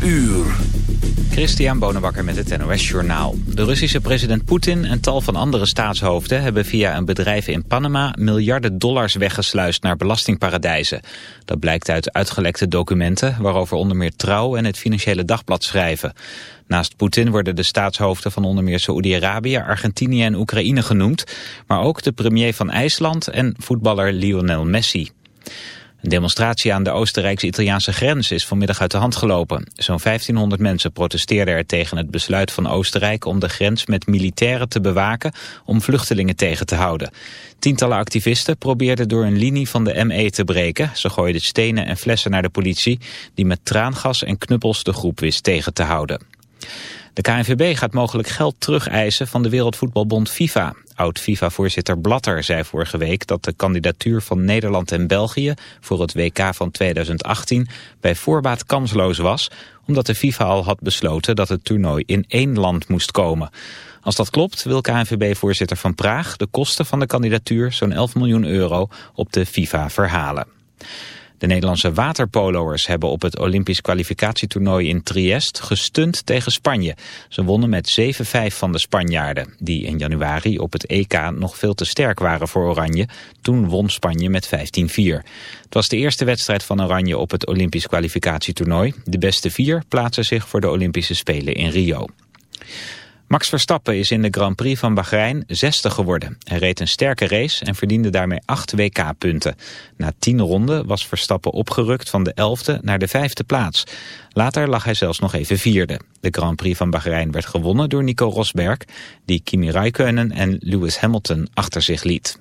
12 uur. Christian Bonenbakker met het NOS Journaal. De Russische president Poetin en tal van andere staatshoofden... hebben via een bedrijf in Panama miljarden dollars weggesluist naar belastingparadijzen. Dat blijkt uit uitgelekte documenten... waarover onder meer Trouw en het Financiële Dagblad schrijven. Naast Poetin worden de staatshoofden van onder meer Saoedi-Arabië, Argentinië en Oekraïne genoemd... maar ook de premier van IJsland en voetballer Lionel Messi. Een demonstratie aan de Oostenrijks-Italiaanse grens is vanmiddag uit de hand gelopen. Zo'n 1500 mensen protesteerden er tegen het besluit van Oostenrijk om de grens met militairen te bewaken om vluchtelingen tegen te houden. Tientallen activisten probeerden door een linie van de ME te breken. Ze gooiden stenen en flessen naar de politie die met traangas en knuppels de groep wist tegen te houden. De KNVB gaat mogelijk geld terugeisen van de Wereldvoetbalbond FIFA. Oud-FIFA-voorzitter Blatter zei vorige week dat de kandidatuur van Nederland en België voor het WK van 2018 bij voorbaat kansloos was, omdat de FIFA al had besloten dat het toernooi in één land moest komen. Als dat klopt wil KNVB-voorzitter Van Praag de kosten van de kandidatuur, zo'n 11 miljoen euro, op de FIFA verhalen. De Nederlandse waterpolo'ers hebben op het Olympisch kwalificatietoernooi in Triest gestunt tegen Spanje. Ze wonnen met 7-5 van de Spanjaarden, die in januari op het EK nog veel te sterk waren voor Oranje. Toen won Spanje met 15-4. Het was de eerste wedstrijd van Oranje op het Olympisch kwalificatietoernooi. De beste vier plaatsen zich voor de Olympische Spelen in Rio. Max Verstappen is in de Grand Prix van Bahrein 60 geworden. Hij reed een sterke race en verdiende daarmee 8 WK-punten. Na 10 ronden was Verstappen opgerukt van de 11e naar de 5e plaats. Later lag hij zelfs nog even vierde. De Grand Prix van Bahrein werd gewonnen door Nico Rosberg... die Kimi Raikkonen en Lewis Hamilton achter zich liet.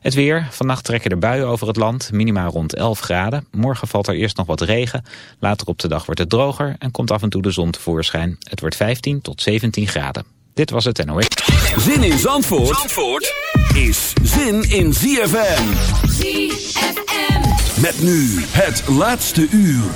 Het weer. Vannacht trekken er buien over het land, minimaal rond 11 graden. Morgen valt er eerst nog wat regen. Later op de dag wordt het droger en komt af en toe de zon tevoorschijn. Het wordt 15 tot 17 graden. Dit was het NOS. Zin in Zandvoort, Zandvoort is zin in ZFM. ZFM. Met nu het laatste uur.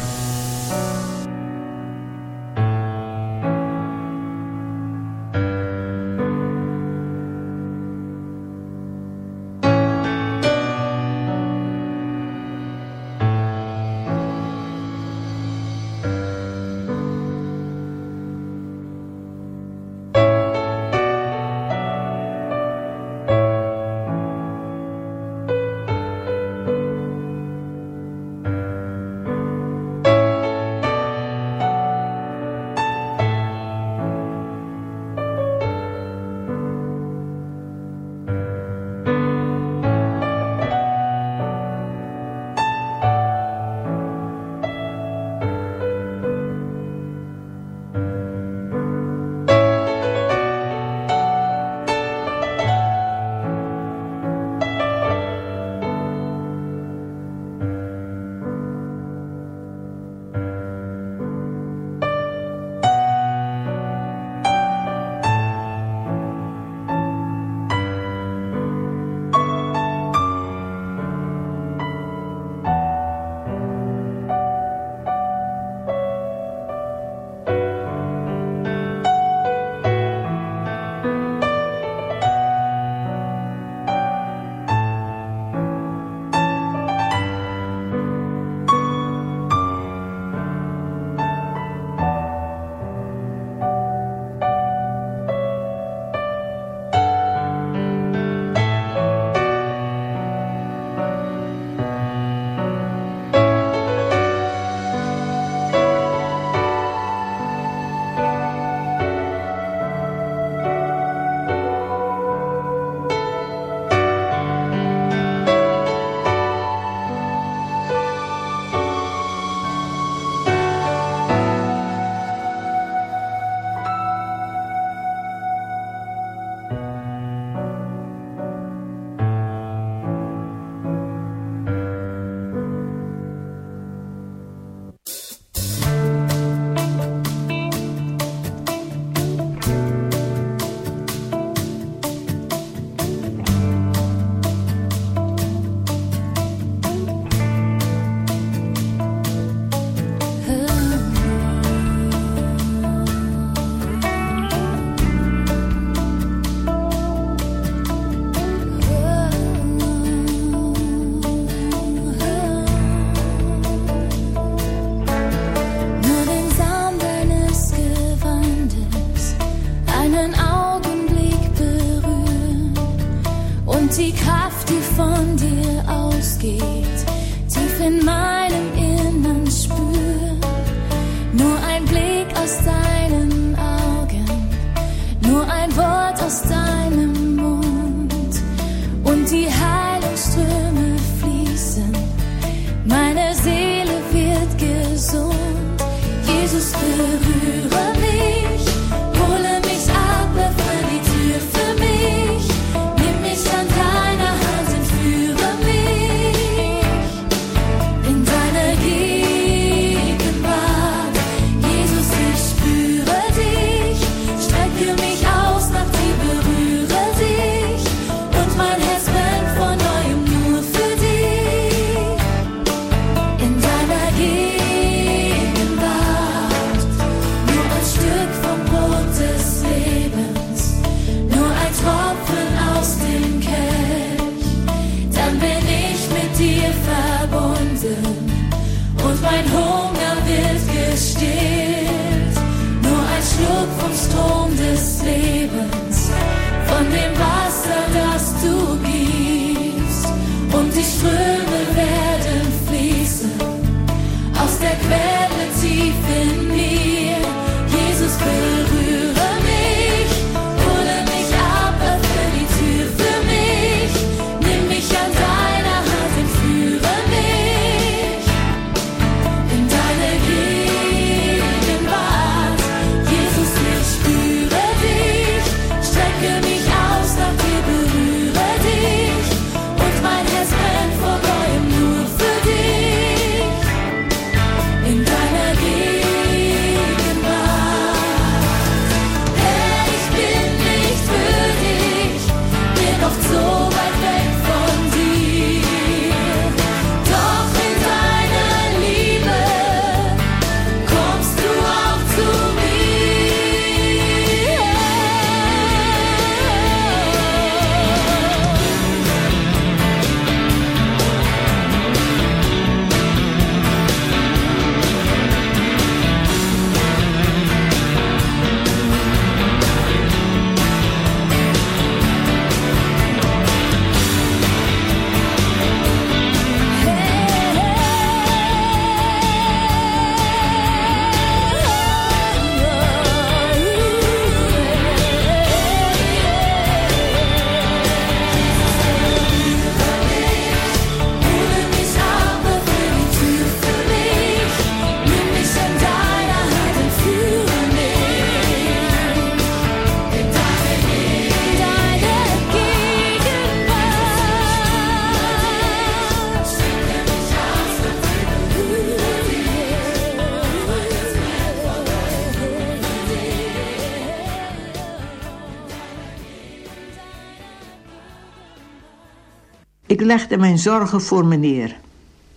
Legde mijn zorgen voor me neer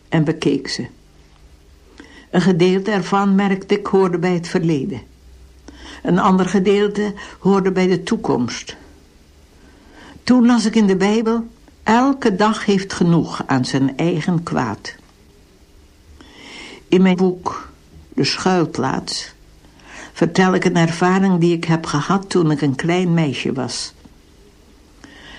en bekeek ze. Een gedeelte ervan merkte ik hoorde bij het verleden. Een ander gedeelte hoorde bij de toekomst. Toen las ik in de Bijbel, elke dag heeft genoeg aan zijn eigen kwaad. In mijn boek, De Schuilplaats, vertel ik een ervaring die ik heb gehad toen ik een klein meisje was.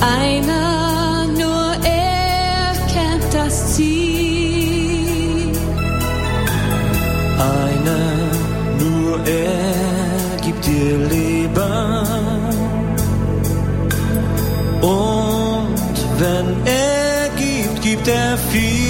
Einer, nur er kennt das Ziel. Einer, nur er gibt dir Leben. Und wenn er gibt, gibt er viel.